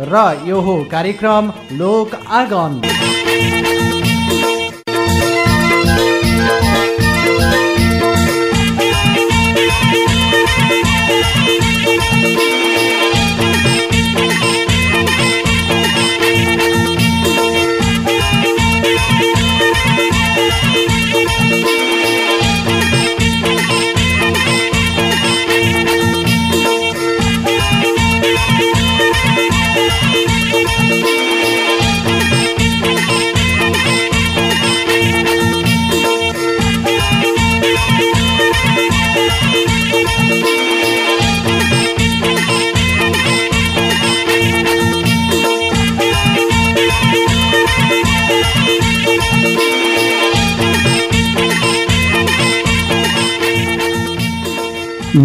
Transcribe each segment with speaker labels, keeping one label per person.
Speaker 1: र यो हो कार्यक्रम लोक आगन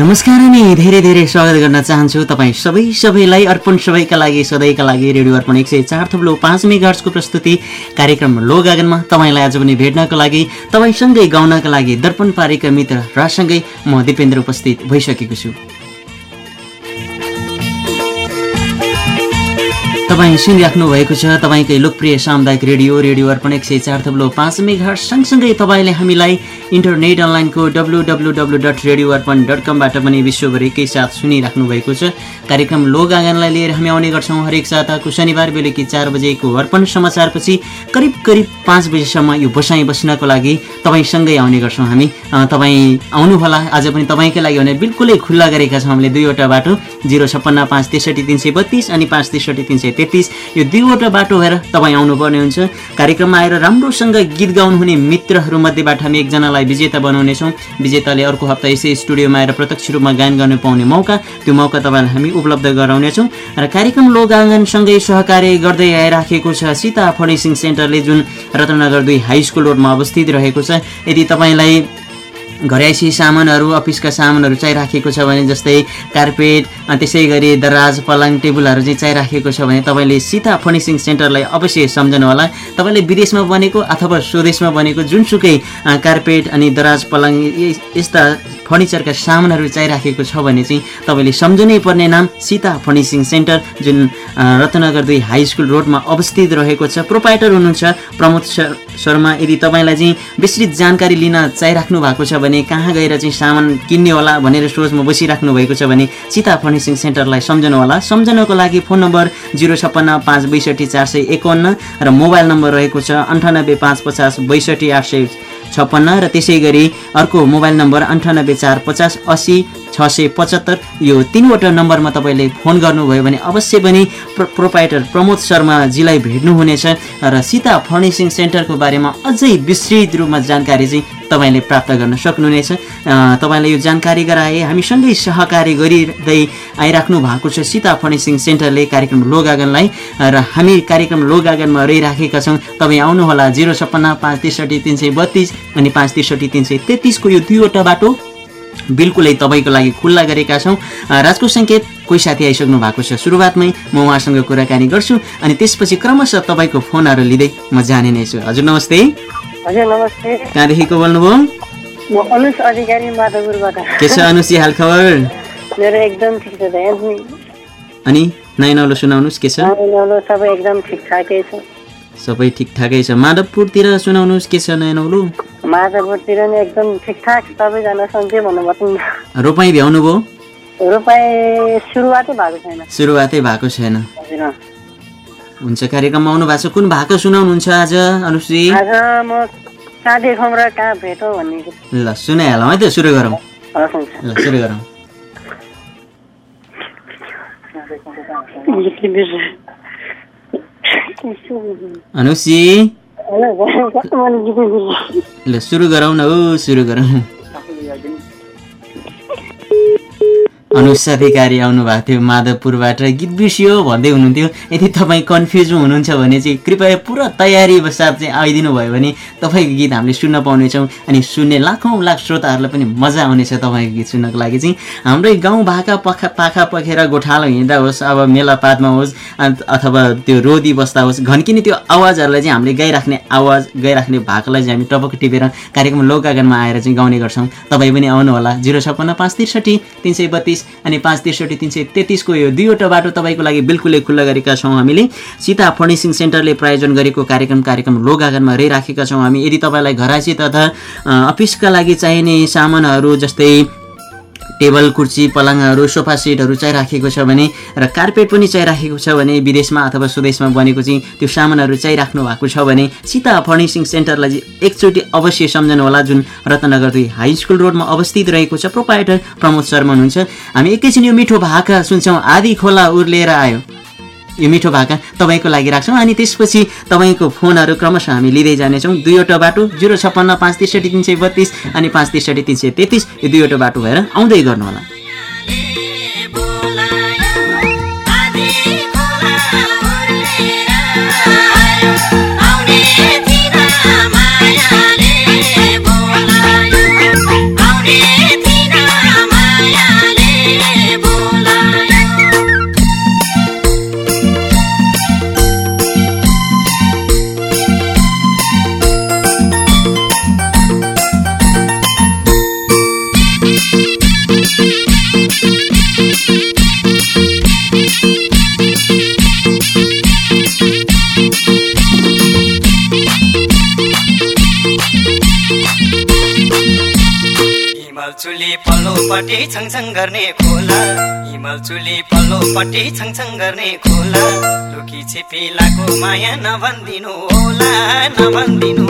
Speaker 2: नमस्कार अनि धेरै धेरै स्वागत गर्न चाहन्छु। तपाईँ सबै सबैलाई अर्पण सबैका लागि सधैँका लागि रेडियो अर्पण एक सय चार थप्लो पाँच मेगार्सको प्रस्तुति कार्यक्रम लोगागनमा तपाईँलाई आज पनि भेट्नको लागि तपाईँसँगै गाउनका लागि दर्पण पारेका मित्र रासँगै म दिपेन्द्र उपस्थित भइसकेको छु। तपाईँ सुनिराख्नु भएको छ तपाईँकै लोकप्रिय सामुदायिक रेडियो रेडियो अर्पण एक सय चार थप्लो पाँच मेघाट सँगसँगै तपाईँले हामीलाई इन्टरनेट अनलाइनको W W W dot radio Arpan dot कमबाट पनि विश्वभर एकैसाथ सुनिराख्नु भएको छ। कार्यक्रम लोक आँगनलाई लिएर हामी आउने गर्छौँ हरेक साताको शनिबार बेलुकी चार बजेको अर्पण समाचारपछि। करिब करिब पाँच बजीसम्म यो बसाइ बस्नको लागि तपाईँसँगै आउने गर्छौँ हामी। तपाईँ आउनुहोला। आज पनि तपाईँकै लागि भने बिल्कुलै खुल्ला गरेका छौँ हामीले दुईवटा बाटो। जिरो छप्पन्न पाँच त्रिसठी तिन सय बत्तिस अनि पाँच त्रिसठी तिन सय तेत्तिस यो दुईवटा बाटो भएर तपाईँ आउनुपर्ने हुन्छ। कार्यक्रममा आएर राम्रोसँग गीत गाउनुहुने मित्रहरूमध्येबाट हामी एकजनालाई विजेता बनाउनेछौँ। विजेताले अर्को हप्ता यसै स्टुडियोमा आएर प्रत्यक्ष रूपमा गायन गर्न पाउने मौका त्यो मौका तपाईँलाई हामी उपलब्ध गराउनेछौँ। र कार्यक्रम लोगाङ्गनसँगै सहकार्य गर्दै आइराखेको छ सीता फर्निसिङ सेन्टरले जुन रत्नगर दुई हाई स्कुल रोडमा अवस्थित रहेको छ। यदि तपाईँलाई घरयासी सामानहरू अफिसका सामानहरू चाहिराखेको छ भने जस्तै कार्पेट त्यसै गरी दराज पलङ टेबलहरू चाहिँ चाहिराखेको छ भने तपाईँले सीता फर्निसिङ सेन्टरलाई अवश्य सम्झनु होला तपाईँले विदेशमा बनेको अथवा स्वदेशमा बनेको जुनसुकै कार्पेट अनि दराज पलङ यस्ता फर्निचरका सामानहरू चाहिराखेको छ भने चाहिँ तपाईँले सम्झनै पर्ने नाम सीता फर्निसिङ सेन्टर जुन रत्नगर दुई हाई स्कुल रोडमा अवस्थित रहेको छ। प्रोपाइटर हुनुहुन्छ प्रमोद शर्मा यदि तपाईँलाई चाहिँ विस्तृत जानकारी लिन चाहिराख्नु भएको छ भने कहाँ गएर चाहिँ सामान किन्ने होला भनेर सोचमा बसिराख्नु भएको छ भने सीता फर्निसिङ सेन्टरलाई सम्झनु होला। सम्झनको लागि फोन नम्बर जिरो छप्पन्न पाँच बैसठी चार सय एकाउन्न र मोबाइल नम्बर रहेको छ अन्ठानब्बे पाँच पचास बैसठी आठ सय छप्पन्न र त्यसै गरी अर्को मोबाइल नम्बर अन्ठानब्बे चार पचास असी छ सय पचहत्तर। यो तिनवटा नम्बरमा तपाईँले फोन गर्नुभयो भने अवश्य पनि प्र प्रोपाइटर प्रमोद शर्माजीलाई भेट्नुहुनेछ र सीता फर्निसिङ सेन्टरको बारेमा अझै विस्तृत रूपमा जानकारी चाहिँ तपाईँले प्राप्त गर्न सक्नुहुनेछ। तपाईँलाई यो जानकारी गराए हामीसँगै सहकारी गरिँदै आइराख्नु भएको छ सीता फर्निसिङ सेन्टरले कार्यक्रम लोगागनलाई र हामी कार्यक्रम लोगागनमा रहिराखेका छौँ। तपाईँ आउनुहोला जिरो छप्पन्न पाँच त्रिसठी तिन सय बत्तिस अनि पाँच त्रिसठी तिन सय तेत्तिसको यो दुईवटा बाटो। बिल्कुलै तपाईँको लागि खुल्ला गरेका छौँ। राजको सङ्केत कोही साथी आइसक्नु भएको छ सुरुवातमै म उहाँसँग कुराकानी गर्छु अनि त्यसपछि क्रमशः तपाईँको फोनहरू लिँदै म जाने नै छु। हजुर नमस्ते।
Speaker 3: हजुर नमस्ते।
Speaker 2: कहाँदेखि को बोल्नुभयो?
Speaker 3: म अधिकारी माधवपुरबाट।
Speaker 2: के छ अनुसी हाल खबर
Speaker 3: मेरो एकदम ठिक छ
Speaker 2: अनि नयाँ नौलो सुनाउनुहोस् के छ?
Speaker 3: सबै एकदम छ।
Speaker 2: सबै ठिकठाकै छ। माधवपुरतिर सुनाउनुहोस् के छ नयाँ नौलो
Speaker 3: माधवपुरतिर नि एकदम ठिकठाक सबैजना सन्चै
Speaker 2: रोपाइँ भ्याउनु भयो?
Speaker 3: रोपाइ सुरुवातै भएको छैन।
Speaker 2: सुरुवातै भएको छैन। हुन्छ कार्यक्रममा आउनु भएको छ। कुन भएको सुनाउनुहुन्छ आज अनुश्री?
Speaker 3: आज म साथी खमरा कहाँ भेटौँ भन्ने
Speaker 2: ल सुनाइहालौँ है त सुरु गरौँ। ल सुरु गरौँ। अनुसी ल सुरु गरौँ न हो सुरु गरौँ अनुस आउनु भएको थियो माधवपुरबाट। गीत बिर्सियो भन्दै हुनुहुन्थ्यो। यदि तपाईँ कन्फ्युजमा हुनुहुन्छ भने चाहिँ कृपया पुरा तयारी साथ चाहिँ आइदिनु भयो भने तपाईँको गीत हामीले सुन्न पाउनेछौँ। अनि सुन्ने लाखौँ लाख श्रोताहरूलाई पनि मजा आउनेछ तपाईँको गीत सुन्नको लागि चाहिँ। हाम्रै गाउँ भाका पखा पाखा पखेर गोठालो हिँड्दा होस् अब मेलापातमा होस् अथवा त्यो रोदी बस्दा होस् घन्किने त्यो आवाजहरूलाई चाहिँ हामीले गाइराख्ने आवाज गाइराख्ने भाकालाई चाहिँ हामी टपक टिपेर कार्यक्रम लोकागनमा आएर चाहिँ गाउने गर्छौँ। तपाईँ पनि आउनुहोला। जिरो छप्पन्न पाँच त्रिसठी तिन सय बत्तिस अनि पाँच त्रिसठी तिन सय तेत्तिसको यो दुईवटा बाटो तपाईँको लागि बिल्कुलै खुल्ला गरेका छौँ हामीले। सीता फर्निसिङ सेन्टरले प्रायोजन गरेको कार्यक्रम कार्यक्रम लोगागनमा रहिराखेका छौँ हामी। यदि तपाईँलाई घराइसी तथा अफिसका लागि चाहिने सामानहरू जस्तै टेबल कुर्सी पलङहरू सोफा सेटहरू चाहिराखेको छ भने र कार्पेट पनि चाहिराखेको छ भने विदेशमा अथवा स्वदेशमा बनेको चाहिँ त्यो सामानहरू चाहिराख्नु भएको छ भने सीता फर्निसिङ सेन्टरलाई एकचोटि अवश्य सम्झनु होला जुन रत्नगर दुई हाई स्कुल रोडमा अवस्थित रहेको छ। प्रोपाइटर प्रमोद शर्मा हुनुहुन्छ। हामी एकैछिन यो मिठो भाका सुन्छौँ। आदि खोला उर्लिएर आयो। यो मिठो भाका तपाईँको लागि राख्छौँ अनि त्यसपछि तपाईँको फोनहरू क्रमशः हामी लिँदै जानेछौँ। दुईवटा बाटो जिरो छप्पन्न पाँच त्रिसठी तिन सय बत्तिस अनि पाँच त्रिसठी तिन सय तेत्तिस। यो दुईवटा बाटो भएर आउँदै गर्नुहोला।
Speaker 4: हिमाल चुली पल्लोपट्टि छङछङ गर्ने खोला। हिमाल चुली पल्लोपट्टि छङछङ गर्ने खोला। लुकी छिपिलाको माया नभनिदिनु होला नभनिदिनु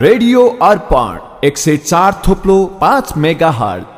Speaker 5: रेडियो अर्पण एक सय चार थोप्लो पाँच मेगा हट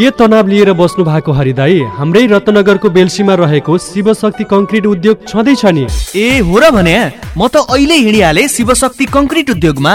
Speaker 6: के तनाव लिएर बस्नु भएको हरिदाई? हाम्रै रत्नगरको बेल्सीमा रहेको शिवशक्ति कङ्क्रिट उद्योग छँदैछ नि।
Speaker 7: ए हो र भने म त अहिले हिँडिहालेँ शिवशक्ति कङ्क्रिट उद्योगमा।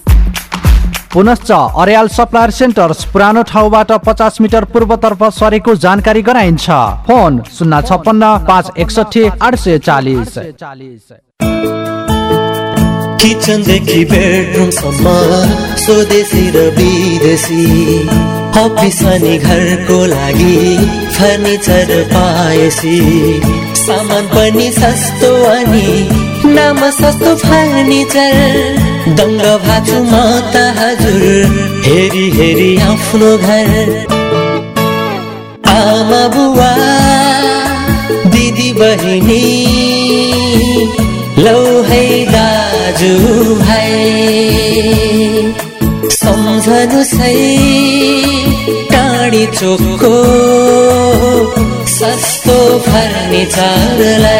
Speaker 1: पुनश्च अर्याल सप्लायर सेन्टर्स पुरानो ठाउँबाट पचास मिटर पूर्वतर्फ सरेको जानकारी गराइन्छ। फोन शून्य छप्पन्न पाँच एकसठी आठ सय चालिस।
Speaker 8: किचनदेखि बेडरुमसम्म स्वदेशी र विदेशी अफिस अनि घरको लागि फर्निचर पाएसी। सामान पनि सस्तो अनि नाम सस्तो फर्निचर। दङ्ग भाछु म त हजुर हेरी हेरी आफ्नो घर। आमा बुवा दिदी बहिनी लौ है दाजु भाइ। सम्झनु सही टाढी चोकको सस्तो फर्निचरलाई।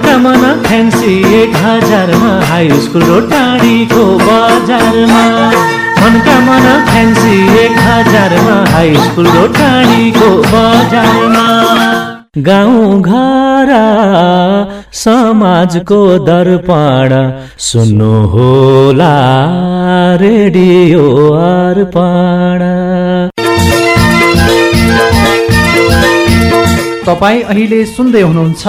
Speaker 9: मनका मना फ्यान्सी एक हजारमा हाई स्कुल र टाढीको बजारमा। मनका मना फ्यान्सी एक हजारमा हाई स्कुल र टाढीको बजारमा। गाउँ घर समाजको दर्पण सुन्नु होला रेडियो अर्पण।
Speaker 1: तपाईँ अहिले सुन्दै हुनुहुन्छ।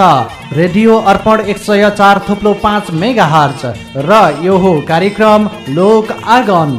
Speaker 1: रेडियो अर्पण एक सय चार थुप्लो पाँच मेगा हर्च र यो हो कार्यक्रम लोक आगन।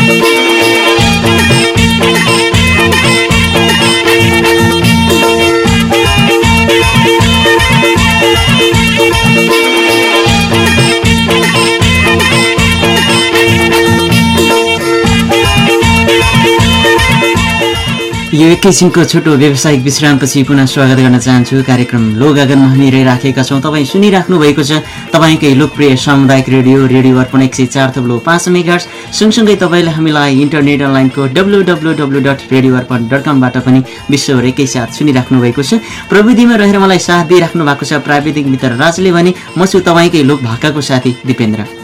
Speaker 2: thank you. एकैछिनको छोटो व्यावसायिक विश्रामपछि पुनः स्वागत गर्न चाहन्छु। कार्यक्रम लोगागनमा हामी रहिराखेका छौँ। तपाईँ सुनिराख्नु भएको छ तपाईँकै लोकप्रिय सामुदायिक रेडियो रेडियो अर्पण एक सय चार थप्लो पाँच मेगार्स सँगसँगै तपाईँले हामीलाई इन्टरनेट अनलाइनको W W W dot radio Arpan dot कमबाट पनि विश्वभर एकैसाथ सुनिराख्नु भएको छ। प्रविधिमा रहेर मलाई साथ दिइराख्नु भएको छ प्राविधिक मित्र राजले भने म छु तपाईँकै लोक भाकाको साथी दिपेन्द्र।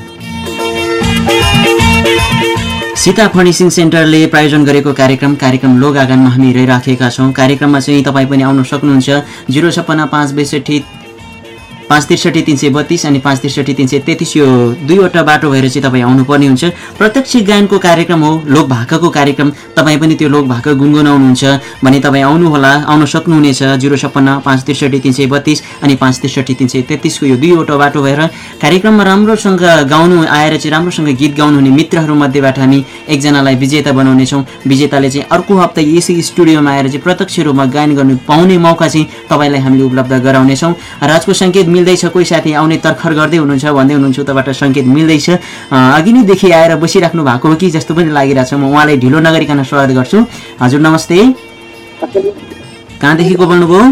Speaker 2: सीता फर्निसिङ सेन्टरले प्रायोजन गरेको कार्यक्रम कार्यक्रम लोक आँगनमा हामी रहिराखेका छौँ। कार्यक्रममा चाहिँ तपाईँ पनि आउन सक्नुहुन्छ। जिरो छप्पन्न पाँच बैसठी पाँच त्रिसठी तिन सय बत्तिस अनि पाँच त्रिसठी तिन सय तेत्तिस यो दुईवटा बाटो भएर चाहिँ तपाईँ आउनुपर्ने हुन्छ। प्रत्यक्ष गायनको कार्यक्रम हो लोक भाकाको कार्यक्रम। तपाईँ पनि त्यो लोक भाका गुनगुनाउनुहुन्छ भने तपाईँ आउनुहोला आउन सक्नुहुनेछ। जिरो छप्पन्न पाँच त्रिसठी तिन सय बत्तिस अनि पाँच त्रिसठी तिन सय तेत्तिसको यो दुईवटा बाटो भएर कार्यक्रममा राम्रोसँग गाउनु आएर चाहिँ राम्रोसँग गीत गाउनुहुने मित्रहरूमध्येबाट हामी एकजनालाई विजेता बनाउनेछौँ। विजेताले चाहिँ अर्को हप्ता यसै स्टुडियोमा आएर चाहिँ प्रत्यक्ष रूपमा गायन गर्नु पाउने मौका चाहिँ तपाईँलाई हामीले उपलब्ध गराउनेछौँ। राजको सङ्केत मिल्दैछ कोही साथी आउने तर्खर गर्दै हुनुहुन्छ भन्दै हुनुहुन्छ उताबाट सङ्केत मिल्दैछ। अघि नैदेखि आएर बसिराख्नु भएको हो कि जस्तो पनि लागिरहेछ। म उहाँलाई ढिलो नगरिकन स्वागत गर्छु। हजुर नमस्ते। कहाँदेखि को बोल्नुभयो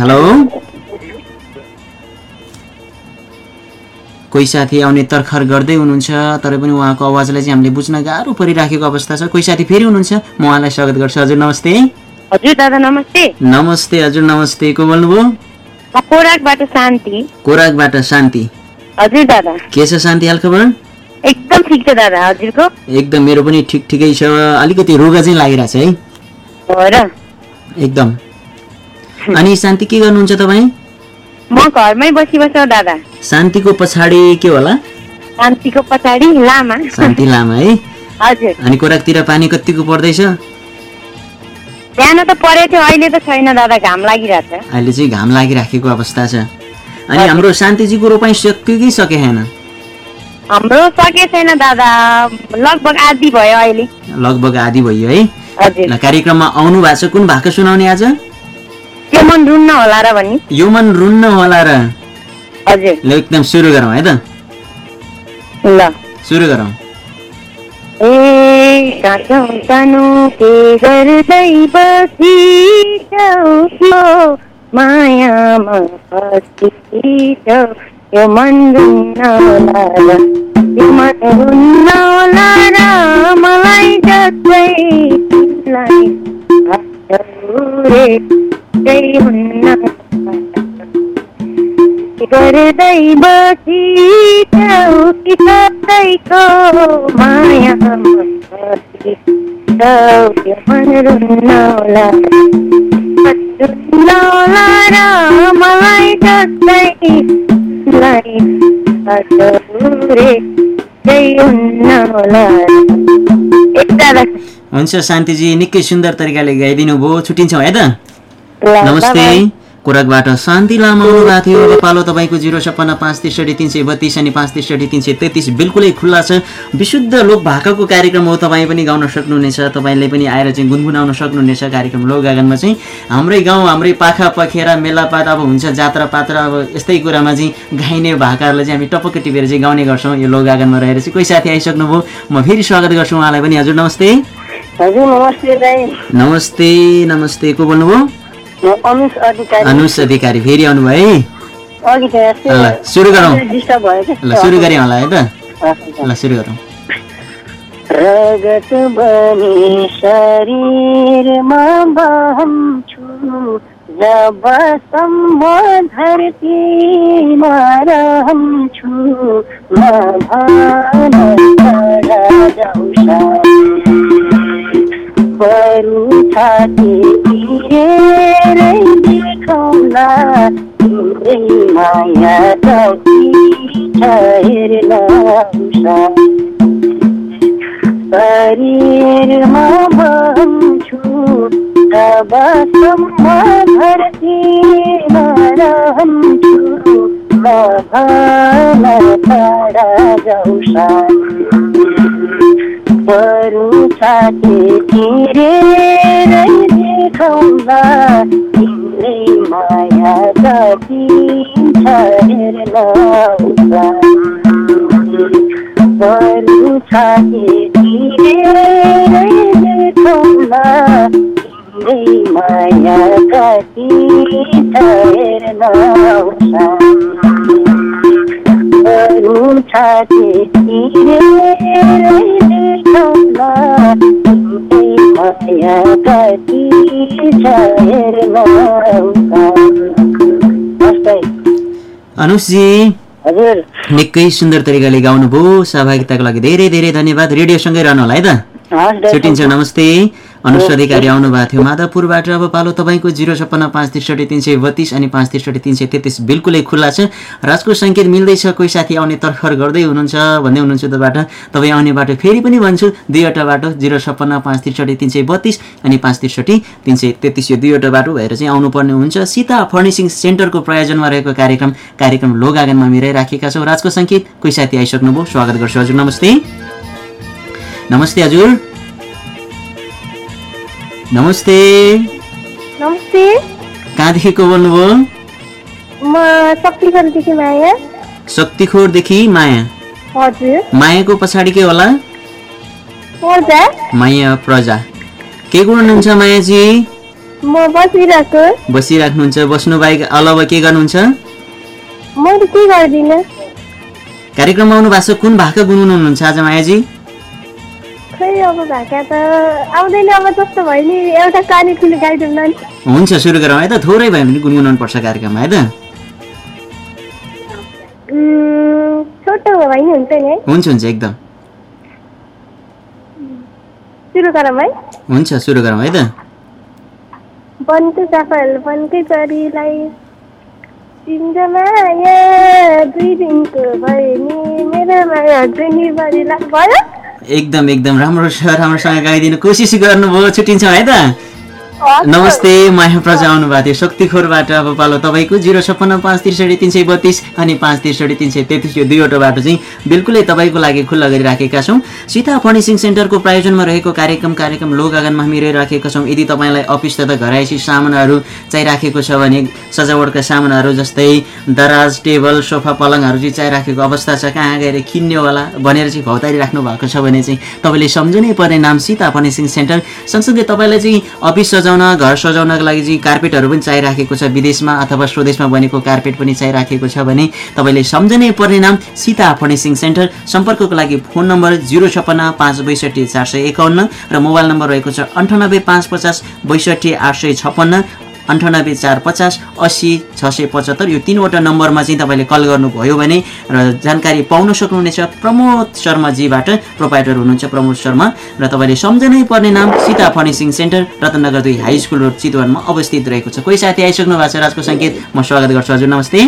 Speaker 2: हेलो। कोही साथी आउने तर्खर गर्दै हुनुहुन्छ तर पनि उहाँको आवाजलाई चाहिँ हामीले बुझ्न गाह्रो परिराखेको अवस्था छ। कोही साथी फेरि हुनुहुन्छ? म उहाँलाई स्वागत गर्छु। हजुर नमस्ते।
Speaker 10: हजुर दादा नमस्ते।
Speaker 2: नमस्ते हजुर नमस्ते। को बोल्नुभयो
Speaker 10: म कोराकबाट शान्ति।
Speaker 2: कोराकबाट शान्ति।
Speaker 10: हजुर दादा।
Speaker 2: के छ शान्ति हालखबर?
Speaker 10: एकदम ठिक छ दादा हजुरको।
Speaker 2: एकदम मेरो पनि ठिक ठिकै छ। अलिकति रोगा चाहिँ लागिरहेछ है।
Speaker 10: हो र?
Speaker 2: एकदम। अनि शान्ति के गर्नुहुन्छ तपाईँ?
Speaker 10: म घरमै बसी बस्छु दादा।
Speaker 2: शान्तिको पछाडि के होला?
Speaker 10: शान्तिको पछाडि लामा।
Speaker 2: शान्ति लामा है।
Speaker 10: हजुर।
Speaker 2: अनि कोराकतिर पानी कतिको पर्दैछ?
Speaker 10: बिहान त परेको थियो अहिले त छैन दादा घाम लागिरहेछ
Speaker 2: अहिले चाहिँ घाम लागिराखेको अवस्था छ। अनि हाम्रो शान्तिजीको रोपाइँ सक्यो कि सकेन
Speaker 10: हाम्रो सके छैन दादा लगभग आधी भयो अहिले।
Speaker 2: लगभग आधी भयो है। ल, कार्यक्रममा आउनु भएको छ कुन भाका सुनाउने आज?
Speaker 10: त्यो मन रुन्न होला र भन्ने
Speaker 2: यो मन रुन्न होला र।
Speaker 10: हजुर।
Speaker 2: ल एकदम सुरु गरौँ है त।
Speaker 10: ल।
Speaker 2: सुरु गरौँ।
Speaker 10: ए काँचौ सानो के गर्दै बसिछौ यो मायामा फसिछौ यो मन रुन्न यो मन रुन्न र मलाई जस्तै तिमीलाई हुन्न। गर्दै बसिछौ कि कसैको मायामा फसिछौ यो मन रुन्न होला रुन्न होला र मलाई जस्तै तिमीलाई भाषौ रे त्यही हुन्न होला ए दादा
Speaker 2: हुन्छ शान्तिजी निकै सुन्दर तरिकाले गाइदिनु भयो छुट्टिन्छौँ है त? नमस्ते। कोरकबाट शान्ति लामा आउनु भएको थियो। अब पालो तपाईँको जिरो छप्पन्न पाँच त्रिसठी तिन सय बत्तिस अनि पाँच त्रिसठी तिन सय तेत्तिस बिल्कुलै खुल्ला छ। विशुद्ध लोक भाकाको कार्यक्रम हो तपाईँ पनि गाउन सक्नुहुनेछ। तपाईँले पनि आएर चाहिँ गुनगुनाउन सक्नुहुनेछ कार्यक्रम लोक आँगनमा चाहिँ। हाम्रै गाउँ हाम्रै पाखा पखेरा मेलापात अब हुन्छ जात्रा पात्र अब यस्तै कुरामा चाहिँ गाइने भाकाहरूलाई चाहिँ हामी टपक्क टिपेर चाहिँ गाउने गर्छौँ। यो लोक आँगनमा रहेर चाहिँ कोही साथी आइसक्नुभयो। म फेरि स्वागत गर्छु उहाँलाई पनि। हजुर नमस्ते।
Speaker 3: हजुर नमस्ते दाइ
Speaker 2: नमस्ते नमस्ते। को बोल्नुभयो?
Speaker 3: म अनुज अधिकारी।
Speaker 2: फेरि आउनुभयो है। सुरु गरौँ।
Speaker 3: भयो
Speaker 2: ल सुरु गरेँ होला है त। ल सुरु गरौँ।
Speaker 3: रगत बनी शरीरमा जबसम्म धरतीमा रहन्छु म भान टाढा जाउँछ बरु छाती तिरेरै देखाउला तिम्रै माया शरीरमा भन्छु तबसम्म धरतीमा रहन्छु तिरेरै देखाउँला माया कति ठहेर लाउँछ बरु माया कति ठहेर लाउँछ बरु तिम्रै माया कति
Speaker 2: अनुजजी
Speaker 3: हजुर।
Speaker 2: निकै सुन्दर तरिकाले गाउनुभयो। सहभागिताको लागि धेरै धेरै धन्यवाद। रेडियोसँगै रहनु होला है त। छुट्टिन्छ। नमस्ते। अनुज अधिकारी आउनु भएको थियो। माधवपुरबाट अब पालो तपाईँको जिरो छप्पन्न पाँच त्रिसठी तिन सय बत्तिस अनि पाँच त्रिसठी तिन सय तेत्तिस बिल्कुलै खुल्ला छ। राजको सङ्केत मिल्दैछ कोही साथी आउने तर्खर गर्दै हुनुहुन्छ भन्दै हुनुहुन्छ तबाट तपाईँ आउने बाटो फेरि पनि भन्छु दुईवटा बाटो जिरो छप्पन्न पाँच त्रिसठी तिन सय बत्तिस अनि पाँच त्रिसठी तिन सय तेत्तिस यो दुईवटा बाटो भएर चाहिँ आउनुपर्ने हुन्छ। सीता फर्निसिङ सेन्टरको प्रायोजनमा रहेको कार्यक्रम कार्यक्रम लोग आँगनमा मिलाइराखेका छौँ। राजको सङ्केत कोही साथी आइसक्नुभयो? स्वागत गर्छु हजुर नमस्ते। नमस्ते हजुर। नमस्ते।
Speaker 11: नमस्ते।
Speaker 2: कहाँदेखि को बोल्नुभयो?
Speaker 11: म शक्तिखरदेखि माया।
Speaker 2: शक्तिखोरदेखि माया।
Speaker 11: हजुर।
Speaker 2: मायाको पछाडि के होला?
Speaker 11: पर्दा
Speaker 2: माया प्रजा। के गर्नुहुन्छ मायाजी?
Speaker 11: म बसिरहेको।
Speaker 2: बसिराख्नुहुन्छ बस्नु बाहेक अलावा के गर्नुहुन्छ?
Speaker 11: मैले के गर्दिनँ?
Speaker 2: कार्यक्रममा आउनु भएको छ कुन भाका गुनगुनाउनुहुन्छ आज मायाजी?
Speaker 11: खै अब भाका त आउँदैन अब जस्तो भयो नि एउटा कानी ठुलो गाइदिउँ न नि।
Speaker 2: हुन्छ सुरु गरौँ। है त थोरै भए पनि गुनगुनाउनु पर्छ कार्यक्रममा है त?
Speaker 11: छोटो भयो भने हुन्छ नि
Speaker 2: हुन्छ हुन्छ एकदम।
Speaker 11: सुरु गरौँ है?
Speaker 2: हुन्छ सुरु गरौँ है त?
Speaker 11: बन्टु सफल बनकै छोरीलाई तिम्रो माया दुई दिनको भयो नि मेरो माया जुनीभरिलाई भयो?
Speaker 2: एकदम एकदम राम्रो छ राम्रोसँग गाइदिनु कोसिस गर्नुभयो छुट्टिन्छौँ है त? नमस्ते माया प्रजा आउनु भएको थियो शक्तिखोरबाट अब पालो तपाईँको जिरो छप्पन्न पाँच त्रिसठी तिन सय बत्तिस अनि पाँच त्रिसठी तिन सय तेत्तिस यो दुईवटा बाटो चाहिँ बिल्कुलै तपाईँको लागि खुल्ला गरिराखेका छौँ। सीता फर्निसिङ सेन्टरको प्रायोजनमा रहेको कार्यक्रम कार्यक्रम लोक आँगनमा हामी रहिराखेका छौँ। यदि तपाईँलाई अफिस तथा घरायसी सामानहरू चाहिराखेको छ भने सजावटका सामानहरू जस्तै दराज टेबल सोफा पलङहरू चाहिँ चाहिराखेको अवस्था छ। कहाँ गएर किन्ने होला भनेर चाहिँ भौतारी राख्नु भएको छ भने चाहिँ तपाईँले सम्झनै पर्ने। नाम सीता फर्निसिङ सेन्टर। सँगसँगै तपाईँलाई चाहिँ अफिस सजाउन घर सजाउनको लागि चाहिँ कार्पेटहरू पनि चाहिराखेको छ विदेशमा अथवा स्वदेशमा बनेको कार्पेट पनि चाहिराखेको छ भने तपाईँले सम्झनै पर्ने नाम सीता फर्निसिङ सेन्टर। सम्पर्कको लागि फोन नम्बर जिरो छप्पन्न पाँच बैसठी चार सय एकाउन्न र मोबाइल नम्बर रहेको छ अन्ठानब्बे पाँच पचास बैसठी आठ सय छप्पन्न अन्ठानब्बे चार पचास अस्सी छ सय पचहत्तर यो तिनवटा नम्बरमा चाहिँ तपाईँले कल गर्नुभयो भने र जानकारी पाउन सक्नुहुनेछ। प्रमोद शर्माजीबाट प्रोपाइटर हुनुहुन्छ प्रमोद शर्मा र तपाईँले सम्झनै पर्ने नाम सीता फर्निसिङ सेन्टर रत्नगर दुई हाई स्कुल रोड चितवनमा अवस्थित रहेको छ। कोही साथी आइसक्नु भएको छ? राजको सङ्केत म स्वागत गर्छु। हजुर नमस्ते।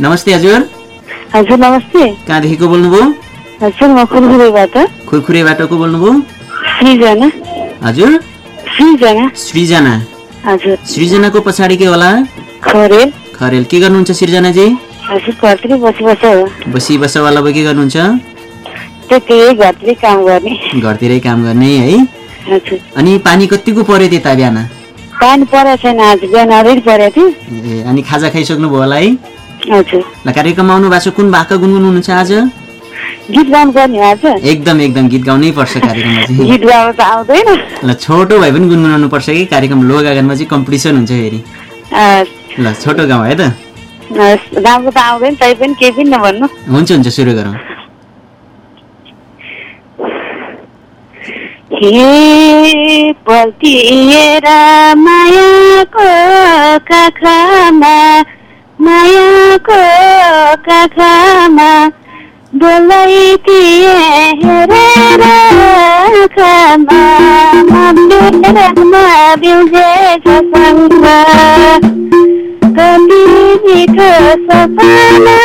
Speaker 2: नमस्ते हजुर।
Speaker 11: हजुर नमस्ते।
Speaker 2: कहाँदेखि को बोल्नुभयो?
Speaker 11: हजुर म कुरकुरेबाट
Speaker 2: खुरखुरेबाट को बोल्नुभयो?
Speaker 11: सृजना।
Speaker 2: हजुर।
Speaker 11: सृजना।
Speaker 2: सृजना।
Speaker 12: हजुर।
Speaker 2: सृजनाको पछाडि के होला?
Speaker 12: खरेल।
Speaker 2: खरेल के गर्नुहुन्छ सृजनाजी
Speaker 12: बसी बस हो।
Speaker 2: बसी बसवाला के गर्नुहुन्छ?
Speaker 12: घरतिर काम गर्ने।
Speaker 2: है? अनि पानी कतिको पर्यो त्यता बिहान?
Speaker 12: पानी परेको छैन आज बिहान अलिअलि परेको थियो।
Speaker 2: ए अनि खाजा खाइसक्नु भयो होला है? ल कार्यक्रममा आउनु भएको छ कुन भाका गुनगुनाउनुहुन्छ आज?
Speaker 12: गीत गाउनु पर्ने आज?
Speaker 2: एकदम एकदम गीत गाउनै पर्छ कार्यक्रममा चाहिँ।
Speaker 12: गीत गाउनु त आउँदैन।
Speaker 2: ल छोटो भए पनि गुनगुनाउनु पर्छ कि? कार्यक्रम लो गागनमा चाहिँ कम्पिटिसन हुन्छ फेरि। ल छोटो गाउँ है त।
Speaker 12: राम्रो त आउँदैन तै पनि केही पनि नभन्नु।
Speaker 2: हुन्छ हुन्छ सुरु गरौँ।
Speaker 12: हे पल्टिएर मायाको काखमा मायाको काखमा। बोलाइदिए हेरेर आँखामा मन्दिरमा बिउजेको सँग कति मिठो सपना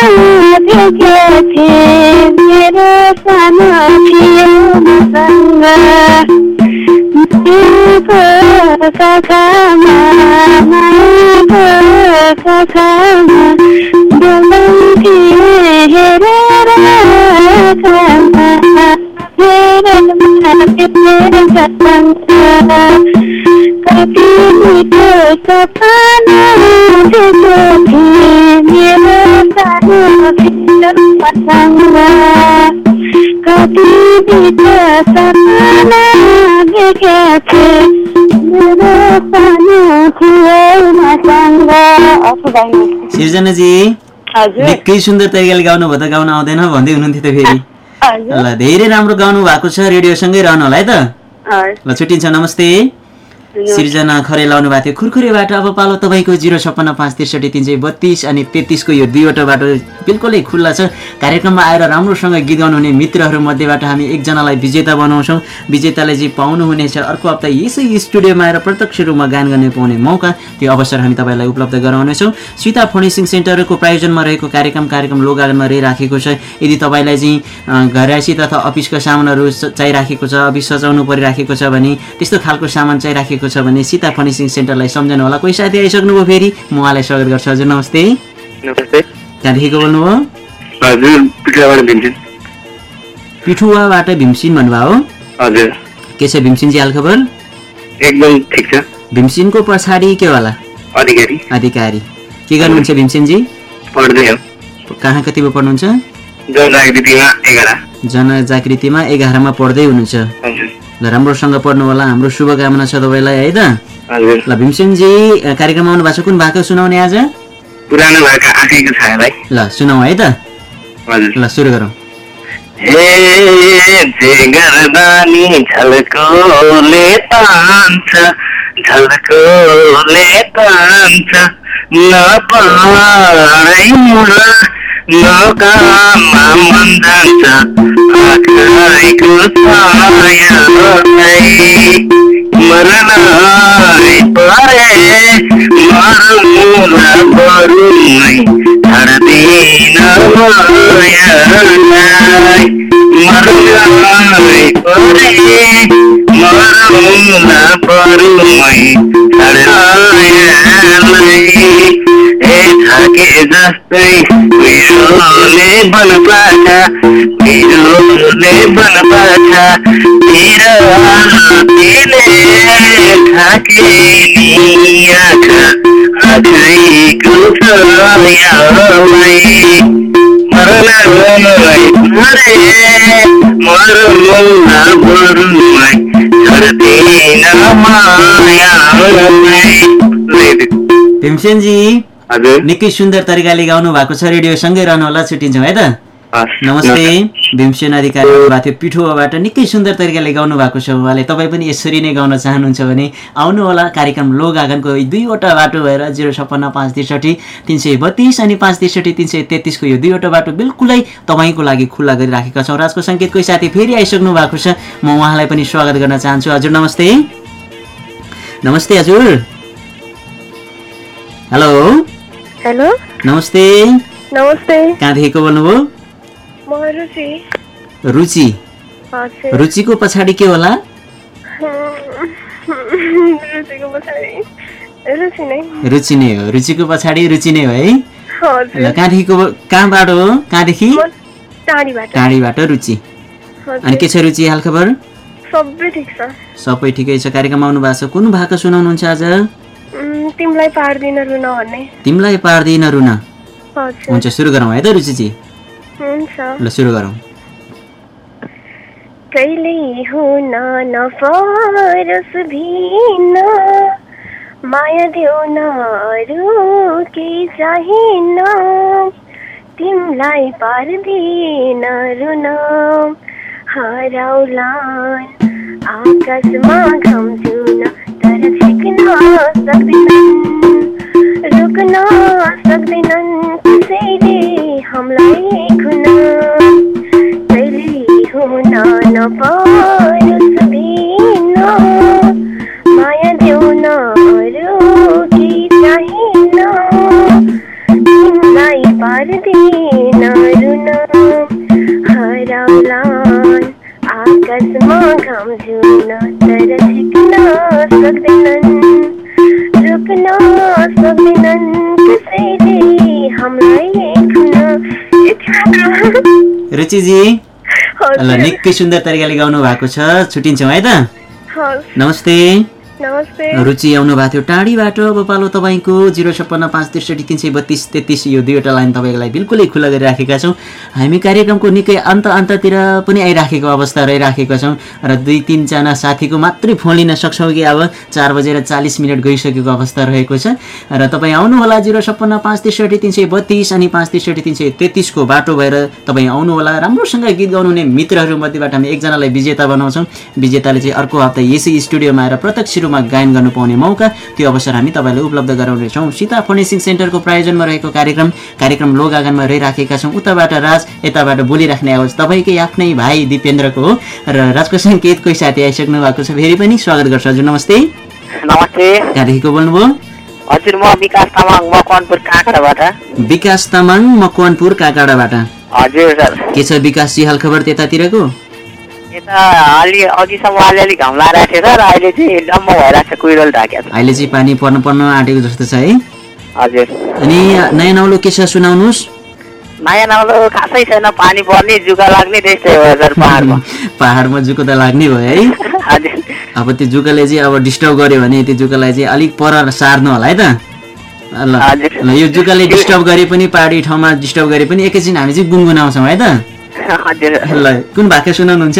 Speaker 12: देखेको थिएँ मेरो सानो थियो मसँग मायाको काखमा मायाको काखमा कति
Speaker 2: सिर्जनाजी निकै सुन्दर तरिकाले गाउनु भयो त गाउन आउँदैन भन्दै हुनुहुन्थ्यो त फेरि। ल धेरै राम्रो गाउनु भएको छ रेडियोसँगै रहनु होला है त। ल छुट्टिन्छ नमस्ते। सिर्जना खरेल आउनु भएको थियो। खुरखुरेबाट अब पालो तपाईँको जिरो छप्पन्न पाँच त्रिसठी तिन सय बत्तिस अनि तेत्तिसको यो दुईवटा बाटो बिल्कुलै खुल्ला छ। कार्यक्रममा आएर राम्रोसँग गीत गाउनुहुने मित्रहरू मध्येबाट हामी एकजनालाई विजेता बनाउँछौँ। विजेताले चाहिँ पाउनुहुनेछ। अर्को हप्ता यसै स्टुडियोमा आएर प्रत्यक्ष रूपमा गान गर्ने पाउने मौका त्यो अवसर हामी तपाईँलाई उपलब्ध गराउनेछौँ। सीता फर्निसिङ सेन्टरको प्रायोजनमा रहेको कार्यक्रम कार्यक्रम लोगानमा रहिराखेको छ। यदि तपाईँलाई चाहिँ अँ, घरायसी तथा अफिसको सामानहरू चाहिराखेको छ अफिस सजाउनु परिराखेको छ भने त्यस्तो खालको सामान चाहिराखेको छ भने सीता फर्निसिङ सेन्टरलाई सम्झनु होला। कोही साथी आइसक्नुभयो फेरि? म उहाँलाई स्वागत गर्छु। हजुर नमस्ते।
Speaker 13: नमस्ते।
Speaker 2: त्यहाँदेखिको बोल्नुभयो? पिठुवाबाट भीमसिन। भन्नुभयो?
Speaker 13: हजुर।
Speaker 2: के छ भीमसिनजी हालखबर?
Speaker 13: एकदम ठिक छ।
Speaker 2: भीमसिनको पछाडि के होला?
Speaker 13: अधिकारी।
Speaker 2: अधिकारी। के गर्नुहुन्छ भीमसेनजी?
Speaker 13: पढ्दै हो।
Speaker 2: कहाँ कतिमा पढ्नुहुन्छ?
Speaker 13: जनजागृतिमा एघार।
Speaker 2: जनजागृतिमा एघारमा पढ्दै हुनुहुन्छ। ल राम्रोसँग पढ्नु होला हाम्रो शुभकामना छ तपाईँलाई है त? ल भीमसेनजी कार्यक्रममा आउनु भएको छ कुन भाका सुनाउने आज?
Speaker 13: पुरानो भएका आँखैको छायालाई।
Speaker 2: ल सुनाऊ है त? ल सुरु गरौँ।
Speaker 13: हे गर्दानी झल्कोले तान्छ झल्कोले तान्छ नकाममा मन जान्छ आँखाइको छायालाई मरनाइ परे मरमुला बरुमै छाड्दिन मायालाई ए थाके जस्तै बिरुले बन पाछा बिरुले बन पाछा मरे छाड्दिन मायालाई
Speaker 2: भीमसेनजी
Speaker 13: हजुर
Speaker 2: निकै सुन्दर तरिकाले गाउनु भएको छ। रेडियोसँगै रहनु होला छुट्टिन्छौँ है त? नमस्ते। भीमसेन अधिकारी आउनुभएको थियो पिठोबाट निकै सुन्दर तरिकाले गाउनु भएको छ उहाँले। तपाईँ पनि यसरी नै गाउन चाहनुहुन्छ भने आउनु होला। कार्यक्रम लो गागनको यो दुईवटा बाटो भएर जिरो छप्पन्न पाँच त्रिसठी तिन सय बत्तिस अनि पाँच त्रिसठी तिन सय तेत्तिसको यो दुईवटा बाटो बिल्कुलै तपाईँको लागि खुल्ला गरिराखेका छौँ। राजको सङ्केत कोही साथी फेरि आइसक्नु भएको छ। म उहाँलाई पनि स्वागत गर्न चाहन्छु। हजुर नमस्ते। नमस्ते हजुर। हेलो।
Speaker 11: हेलो
Speaker 2: नमस्ते।
Speaker 11: नमस्ते।
Speaker 2: कहाँदेखिको बोल्नुभयो?
Speaker 11: म रुचि।
Speaker 2: रुचि। रुचिको पछाडि के होला?
Speaker 11: रुचि नै।
Speaker 2: हो। रुचिको पछाडि रुचि नै हो है? ल कहाँदेखिको कहाँबाट हो? कहाँदेखि?
Speaker 11: टाढीबाट।
Speaker 2: रुचि। अनि के छ रुचि हालखबर?
Speaker 11: सबै ठिक छ।
Speaker 2: सबै ठिकै छ। कार्यक्रममा आउनु भएको छ। कुन भाका सुनाउनुहुन्छ आज?
Speaker 11: तिमीलाई पार्दिन रुन भन्ने
Speaker 2: तिमीलाई पार्दिन रुन हुन्छ सुरु गरौँ है त रुचिजी?
Speaker 11: हुन्छ।
Speaker 2: ल सुरु गरौँ।
Speaker 11: कहिले हुन नफरस भिन्न माया देऊ न अरू के चाहिन तिमलाई पार्दिन रुन हराउलान् आकाशमा घाम जुन तर छेक्न सक्दैनन् रोक्न सक्दैनन् कसैले
Speaker 2: रुचिजी ल निकै सुन्दर तरिकाले गाउनु भएको छ। छुट्टिन्छौँ है त? नमस्ते। रुचि आउनु भएको थियो टाढीबाट। अब पालो तपाईँको जिरो छप्पन्न पाँच त्रिसठी तिन सय बत्तिस तेत्तिस यो दुईवटा लाइन तपाईँको बिल्कुलै खुला गरिराखेका छौँ। हामी कार्यक्रमको निकै अन्त अन्ततिर पनि आइराखेको अवस्था रहिराखेका छौँ र दुई तिनजना साथीको मात्रै फोन लिन सक्छौँ कि अब चार बजेर चालिस मिनट गइसकेको अवस्था रहेको छ। र तपाईँ आउनुहोला जिरो छप्पन्न पाँच त्रिसठी तिन सय बत्तिस अनि पाँच त्रिसठी तिन सय तेत्तिसको बाटो भएर तपाईँ आउनुहोला। राम्रोसँग गीत गाउनुहुने मित्रहरू मध्येबाट हामी एकजनालाई विजेता बनाउँछौँ। विजेताले चाहिँ अर्को हप्ता यसै स्टुडियोमा आएर प्रत्यक्ष रूपमा गायन गर्नु पाउने मौका त्यो अवसर हामी तपाईँलाई उपलब्ध गराउनेछौँ। सीता फर्निसिङ सेन्टरको प्रायोजनमा रहेको कार्यक्रम कार्यक्रम लोक आँगनमा रहिराखेका छौँ। उताबाट राज यताबाट बोलिराख्ने आवाज तपाईँकै आफ्नै भाइ दिपेन्द्रको हो। र राजको सङ्केत कोही साथी आइसक्नु भएको छ फेरि पनि स्वागत गर्छु। हजुर नमस्ते।
Speaker 14: नमस्ते।
Speaker 2: कहाँदेखिको बोल्नुभयो?
Speaker 14: हजुर म विकास तामाङ मकवानपुर काँक्राबाट।
Speaker 2: विकास तामाङ मकवानपुर काकाडाबाट
Speaker 14: हजुर सर।
Speaker 2: के छ विकास हाल खबर त्यतातिरको?
Speaker 14: यता अलि अघिसम्म अलिअलि घाम लगाइरहेको थियो अहिले चाहिँ डम्म भइरहेको छ ढाकेको
Speaker 2: अहिले चाहिँ पानी पर्न पर्न आँटेको जस्तो छ है।
Speaker 14: हजुर।
Speaker 2: अनि नयाँ नौलो के छ सुनाउनुहोस्।
Speaker 14: नयाँ नौलो खासै छैन पानी पर्ने जुका लाग्ने त्यस्तै हो सर पाहाडमा।
Speaker 2: पाहाडमा जुको त लाग्ने भयो है।
Speaker 14: हजुर।
Speaker 2: अब त्यो जुकाले चाहिँ अब डिस्टर्ब गर्यो भने त्यो जुकालाई चाहिँ अलिक पर सार्नु होला है त। ल ल यो जुकाले डिस्टर्ब गरे पनि पहाडी ठाउँमा डिस्टर्ब गरे पनि एकैछिन हामी चाहिँ गुनगुनाउँछौँ है त।
Speaker 14: हजुर।
Speaker 2: ल कुन भाका सुनाउनुहुन्छ?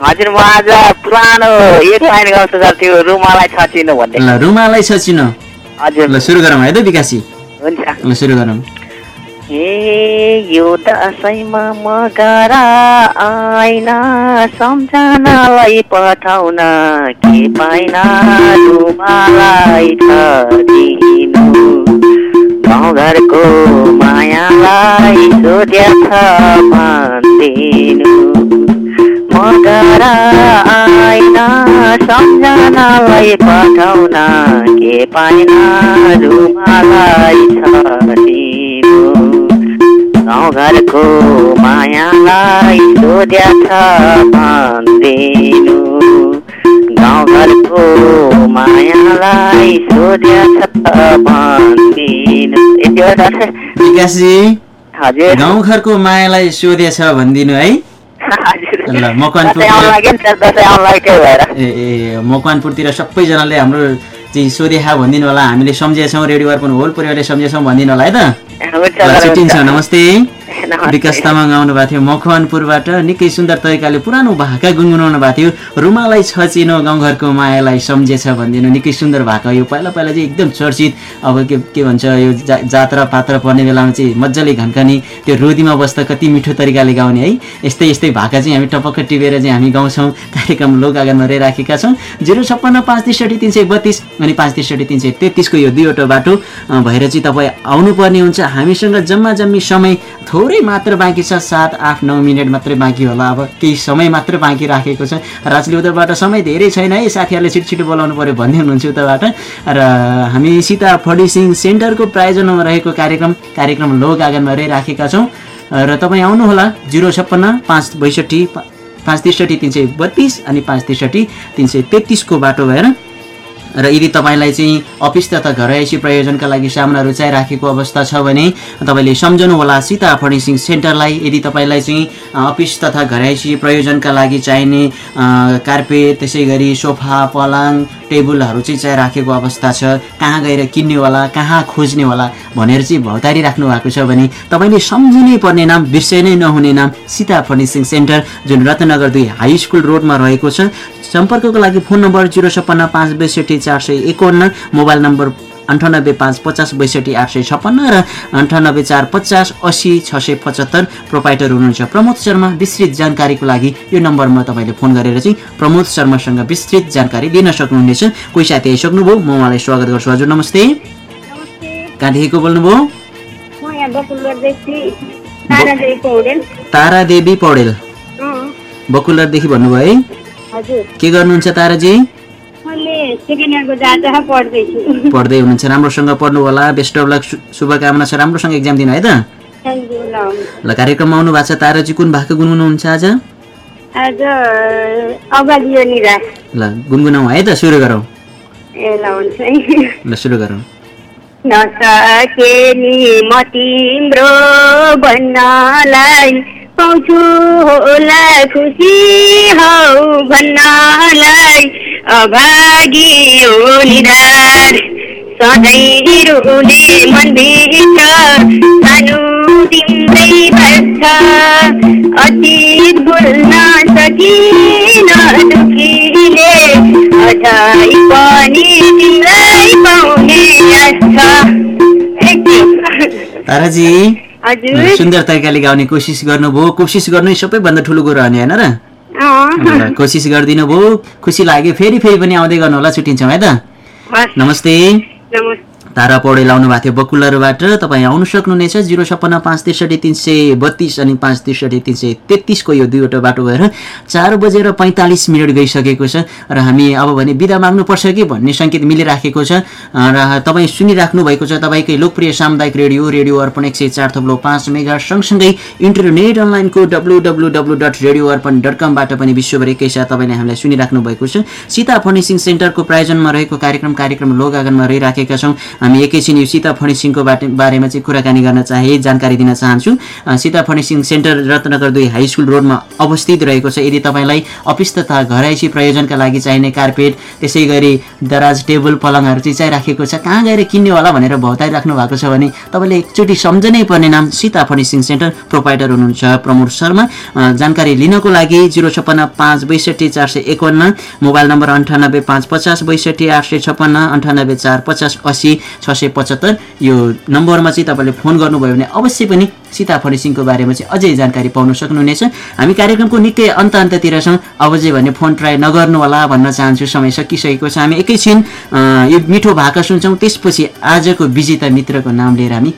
Speaker 14: हजुर म आज पुरानो एक लाइन गाउँछु सर त्यो रुमालाई छचिनु भन्ने
Speaker 2: ल रुमालाई सचिनो
Speaker 14: हजुर।
Speaker 2: ल सुरु गरौँ है त विकासी।
Speaker 14: हुन्छ।
Speaker 2: ल सुरु गरौँ।
Speaker 14: ए यो दसैँमा म गरा आइन सम्झनालाई पठाउन? के पाइन रुमालाई ठगिनु गाउँघरको मायालाई सोध्यछ भनिदिनु म गरा आइन सम्झनालाई पठाउन के पाइन रुमालाई ठगिनु गाउँघरको मायालाई सोध्यछ भनिदिनु गाउँघरको मायालाई सोध्यछ भनिदिनु यति हो सर
Speaker 2: विकासजी गाउँघरको मायालाई सोधेछ भनिदिनु है। ल ए ए मकवानपुरतिर सबैजनाले हाम्रो चाहिँ सोधेखा भनिदिनु होला। हामीले सम्झेछौँ रेडियो अर्पण होल परिवारले सम्झेछौँ भनिदिनु होला है त। छुट्टिन्छ नमस्ते। विकास तामाङ आउनु भएको थियो। मकवानपुरबाट निकै सुन्दर तरिकाले पुरानो भाका गुनगुनाउनु भएको थियो। रुमालाई छचिनो गाउँघरको मायालाई सम्झेछ भनिदिनु। निकै सुन्दर भाका यो। पहिला पहिला चाहिँ एकदम चर्चित। अब के के भन्छ यो जा- जात्रा पात्र पर्ने बेलामा चाहिँ मजाले घन्कने त्यो रोदीमा बस्दा कति मिठो तरिकाले गाउने है। यस्तै यस्तै भाका चाहिँ हामी टपक्क टिपेर चाहिँ हामी गाउँछौँ। कार्यक्रम लोक आँगनमा रहिराखेका छौँ। जिरो छप्पन्न पाँच त्रिसठी तिन सय बत्तिस अनि पाँच त्रिसठी तिन सय तेत्तिसको यो दुईवटा बाटो भएर चाहिँ तपाईँ आउनुपर्ने हुन्छ। हामीसँग जम्मा जम्मी समय थोरै मात्र बाँकी छ सात आठ नौ मिनट मात्रै बाँकी होला। अब केही समय मात्र बाँकी राखेको छ। राजले उताबाट समय धेरै छैन है। साथीहरूले छिटो छिटो बोलाउनु पऱ्यो भन्दै हुनुहुन्छ उताबाट। र हामी सीता फर्निसिङ सेन्टरको प्रायोजनमा रहेको कार्यक्रम कार्यक्रम लोक आँगनमा रहिराखेका छौँ। र तपाईँ आउनुहोला। जिरो छप्पन्न पाँच बैसठी पाँच त्रिसठी तिन सय बत्तिस अनि पाँच त्रिसठी तिन सय तेत्तिसको बाटो भएर र यदि तपाईँलाई चाहिँ अफिस तथा घरयासी प्रयोजनका लागि सामानहरू चाहिराखेको अवस्था छ भने तपाईँले सम्झनुहोला सीता फर्निसिङ सेन्टरलाई। यदि तपाईँलाई चाहिँ अफिस तथा घरयासी प्रयोजनका लागि चाहिने कार्पेट त्यसै गरी सोफा पलङ टेबलहरू चाहिँ चाहिराखेको अवस्था छ। कहाँ गएर किन्ने होला कहाँ खोज्ने होला भनेर चाहिँ भौतारी राख्नु भएको छ भने तपाईँले सम्झिनै पर्ने नाम बिर्सै नहुने नाम सीता फर्निसिङ सेन्टर जुन रत्नगर दुई हाई स्कुल रोडमा रहेको छ। सम्पर्कको लागि फोन नम्बर जिरो छप्पन्न पाँच बैसठी चार सय एकाउन्न मोबाइल नम्बर अन्ठानब्बे पाँच पचास बैसठी आठ सय छप्पन्न र अन्ठानब्बे चार पचास असी छ सय पचहत्तर प्रोपाइटर हुनुहुन्छ प्रमोद शर्मा। विस्तृत जानकारीको लागि यो नम्बरमा तपाईँले फोन गरेर चाहिँ प्रमोद शर्मासँग विस्तृत जानकारी लिन सक्नुहुनेछ। कोही साथी आइसक्नुभयो? म उहाँलाई स्वागत गर्छु। हजुर नमस्ते। कहाँदेखिको बोल्नुभयो?
Speaker 12: तारादेवी पौडेल।
Speaker 2: बकुलरदेखि भन्नुभयो है? के गर्नुहुन्छ ताराजी? पढ्दै हुनुहुन्छ राम्रोसँग पढ्नु होला बेस्ट अफ लक शुभकामना छ राम्रोसँग एक्जाम दिनु है त?
Speaker 12: ल
Speaker 2: कार्यक्रममा आउनु भएको छ ताराजी कुन भाका गुनगुनाउनुहुन्छ आज? ल गुनगुनाउँ है त सुरु गरौँ।
Speaker 12: ल
Speaker 2: सुरु गरौँ।
Speaker 12: नसके नि म तिम्रो भन्नलाई पाउँछु। होला खुसी हौ भन्नलाई अभागी हो निधार। सधैँ रुने मनभित्र सानो तिम्रै बस्छ अतीत भुल्न सकिन दुखीले अझै पनि तिमीलाई पाउने आश।
Speaker 2: ताराजी। सुन्दर तरिकाले गाउने कोसिस गर्नुभयो। कोसिस गर्नु सबैभन्दा ठुलो कुरो हो नि होइन र? कोसिस गरिदिनु भयो खुसी लाग्यो। फेरि फेरि पनि आउँदै गर्नु होला छुट्टिन्छौँ है त? नमस्ते। तारा पौडेल आउनु भएको थियो बकुलरबाट। तपाईँ आउनु सक्नुहुनेछ जिरो छप्पन्न पाँच त्रिसठी तिन सय बत्तिस अनि पाँच त्रिसठी तिन सय तेत्तिसको यो दुईवटा बाटो भएर चार बजेर पैँतालिस मिनट गइसकेको छ र हामी अब भने बिदा माग्नुपर्छ कि भन्ने सङ्केत मिलिराखेको छ। र तपाईँ सुनिराख्नु भएको छ तपाईँकै लोकप्रिय सामुदायिक रेडियो रेडियो अर्पण एक सय चार थप्लो पाँच मेगा सँगसँगै इन्टरनेट अनलाइनको W W W dot radio Arpan dot कमबाट पनि विश्वभर एकैसाथ तपाईँले हामीलाई सुनिराख्नु भएको छ। सीता फर्निसिङ सेन्टरको प्रायोजनमा रहेको कार्यक्रम कार्यक्रम लोगागनमा रहिराखेका छौँ। हामी एकैछिन यो सीता बाटे बारेमा चाहिँ कुराकानी गर्न चाहे जानकारी दिन चाहन्छु। सीता फर्निसिङ सेन्टर रत्नगर दुई हाई स्कुल रोडमा अवस्थित रहेको छ। यदि तपाईँलाई अफिस तथा घरैसी प्रयोजनका लागि चाहिने कार्पेट त्यसै गरी दराज टेबल पलङहरू चाहिँ चाहिराखेको छ कहाँ गएर किन्ने होला भनेर भौताइ राख्नु भएको छ भने तपाईँले एकचोटि सम्झनै पर्ने नाम सीता फर्निसिङ सेन्टर प्रोपाइटर हुनुहुन्छ प्रमोद शर्मा। जानकारी लिनको लागि जिरो छप्पन्न पाँच बैसठी चार सय एकाउन्न मोबाइल नम्बर अन्ठानब्बे पाँच पचास बैसठी आठ सय छप्पन्न अन्ठानब्बे चार पचास असी। छ सय पचहत्तर। यो नम्बरमा चाहिँ तपाईँले फोन गर्नुभयो भने अवश्य पनि सीता फर्निसिङको बारेमा चाहिँ अझै जानकारी पाउन सक्नुहुनेछ। हामी कार्यक्रमको निकै अन्त अन्ततिर छौँ। अब चाहिँ भने फोन ट्राई नगर्नु होला भन्न चाहन्छु। समय सकिसकेको छ। हामी एकैछिन यो मिठो भाका सुन्छौँ। त्यसपछि आजको विजेता मित्रको नाम लिएर हामी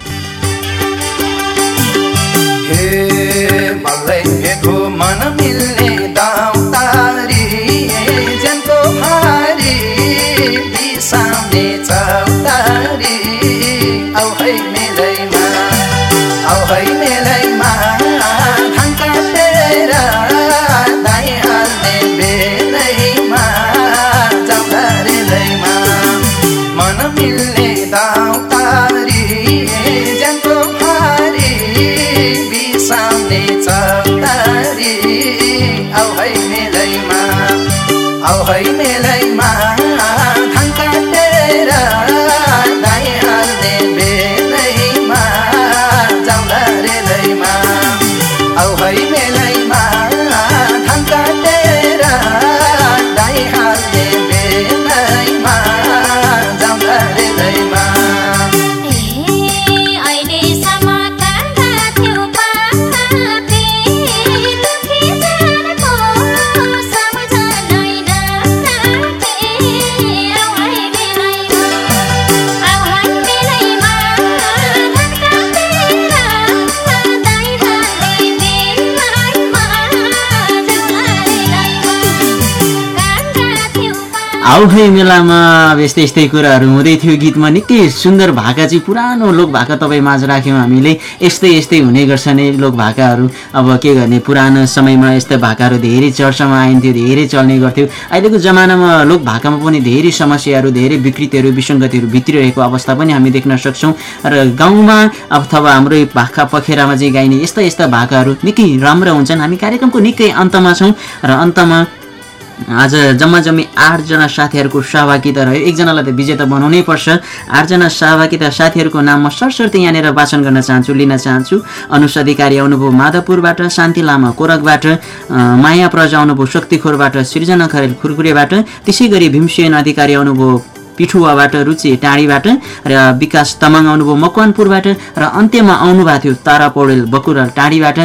Speaker 15: है मेलामा
Speaker 2: यस्तै यस्तै कुराहरू हुँदै थियो गीतमा। निकै सुन्दर भाका चाहिँ पुरानो लोक भाका तपाईँ माझ राख्यौँ हामीले। यस्तै यस्तै हुने गर्छ नै लोक भाकाहरू अब के गर्ने पुरानो समयमा यस्तै भाकाहरू धेरै चर्चामा आइन्थ्यो धेरै चल्ने गर्थ्यो। अहिलेको जमानामा लोक भाकामा पनि धेरै समस्याहरू धेरै विकृतिहरू विसङ्गतिहरू भित्रिरहेको अवस्था पनि हामी देख्न सक्छौँ। र गाउँमा अथवा हाम्रो भाका पखेरामा चाहिँ गाइने यस्ता यस्ता भाकाहरू निकै राम्रा हुन्छन्। हामी कार्यक्रमको निकै अन्तमा छौँ। र अन्तमा आज जम्मा जम्मी आठजना साथीहरूको सहभागिता रह्यो। एकजनालाई त विजेता बनाउनै पर्छ। आठजना सहभागिता साथीहरूको नाम म सरसर्ती यहाँनिर वाचन गर्न चाहन्छु लिन चाहन्छु। अनुष अधिकारी आउनुभयो माधवपुरबाट शान्ति लामा कोरकबाट माया प्रजा आउनुभयो शक्तिखोरबाट सृजना खरेल खुरखुरेबाट त्यसै गरी भीमसेन अधिकारी आउनुभयो पिठुवाबाट रुचि टाढीबाट र विकास तमाङ आउनुभयो मकवानपुरबाट र अन्त्यमा आउनुभएको थियो तारा पौडेल बकुरा टाढीबाट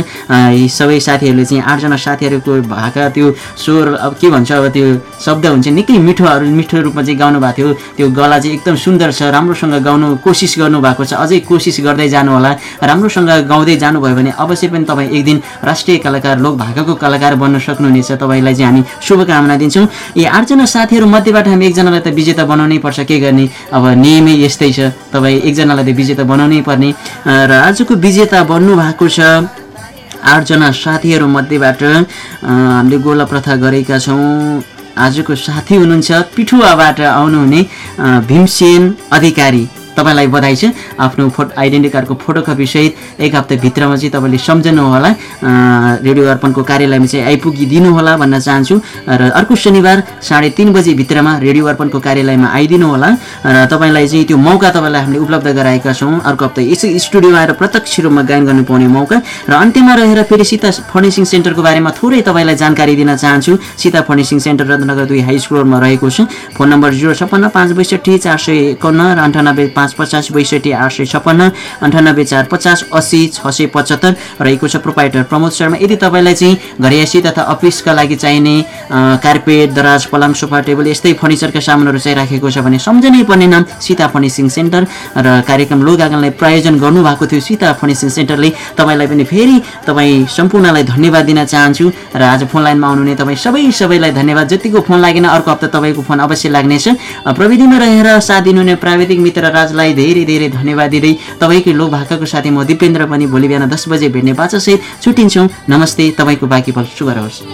Speaker 2: यी सबै साथीहरूले चाहिँ आठजना साथीहरूको भाका त्यो स्वर अब के भन्छ अब त्यो शब्द हुन्छ निकै मिठोहरू मिठो रूपमा चाहिँ गाउनु भएको थियो। त्यो गला चाहिँ एकदम सुन्दर छ राम्रोसँग गाउनु कोसिस गर्नुभएको छ। अझै कोसिस गर्दै जानु होला राम्रोसँग गाउँदै जानुभयो भने अवश्य पनि तपाईँ एक दिन राष्ट्रिय कलाकार लोक भाकाको कलाकार बन्न सक्नुहुनेछ। तपाईँलाई चाहिँ हामी शुभकामना दिन्छौँ। यी आठजना साथीहरू मध्येबाट हामी एकजनालाई त विजेता बनाउनै पर्छ के गर्ने? अब नियमै यस्तै छ। तपाईँ एकजनालाई त विजेता बनाउनै पर्ने। र आजको विजेता बन्नु भएको छ आठजना साथीहरू मध्येबाट। अ, हामीले गोला प्रथा गरेका छौँ। आजको साथी हुनुहुन्छ पिठुवाबाट आउनुहुने भीमसेन अधिकारी। तपाईँलाई बधाई छ। आफ्नो फोटो आइडेन्टिटी कार्डको फोटोकपीसहित एक हप्ताभित्रमा चाहिँ तपाईँले सम्झनु होला अ, रेडियो अर्पणको कार्यालयमा चाहिँ आइपुगिदिनु होला भन्न चाहन्छु। र अर्को शनिबार साढे तिन बजी भित्रमा रेडियो अर्पणको कार्यालयमा आइदिनु होला र तपाईँलाई चाहिँ त्यो मौका तपाईँलाई हामीले उपलब्ध गराएका छौँ। अर्को हप्ता यसै स्टुडियोमा आएर प्रत्यक्ष रूपमा गायन गर्नु पाउने मौका। र अन्त्यमा रहेर फेरि सीता फर्निसिङ सेन्टरको बारेमा थोरै तपाईँलाई जानकारी दिन चाहन्छु। सीता फर्निसिङ सेन्टर रत्नगर दुई हाई स्कुलमा रहेको छ। फोन नम्बर जिरो छप्पन्न पाँच बैसठी चार सय एकाउन्न र अन्ठानब्बे पाँच पचास बैसठी आठ सय छप्पन्न अन्ठानब्बे चार पचास अस्सी छ सय पचहत्तर रहेको छ प्रोपाइटर प्रमोद शर्मा। यदि तपाईँलाई चाहिँ घरियासी तथा अफिसका लागि चाहिने कार्पेट दराज पलङ सोफा टेबल यस्तै फर्निचरका सामानहरू चाहिँ राखेको छ भने सम्झनै पर्ने नाम सीता फर्निसिङ सेन्टर र कार्यक्रम लोक आँगनलाई प्रायोजन गर्नुभएको थियो सीता फर्निसिङ सेन्टरले। तपाईँलाई पनि फेरि तपाईँ सम्पूर्णलाई धन्यवाद दिन चाहन्छु र आज फोन लाइनमा आउनुहुने तपाईँ सबै सबैलाई धन्यवाद। जतिको फोन लागेन अर्को हप्ता तपाईँको फोन अवश्य लाग्नेछ। प्रविधिमा रहेर साथ दिनुहुने प्राविधिक मित्र हजुरलाई धेरै धेरै धन्यवाद दिँदै तपाईँकै लोक भाकाको साथै म दिपेन्द्र पनि भोलि बिहान दस बजे भेट्ने बाचासहित छुट्टिन्छौँ। नमस्ते तपाईँको बाँकी फल शुभ रहोस्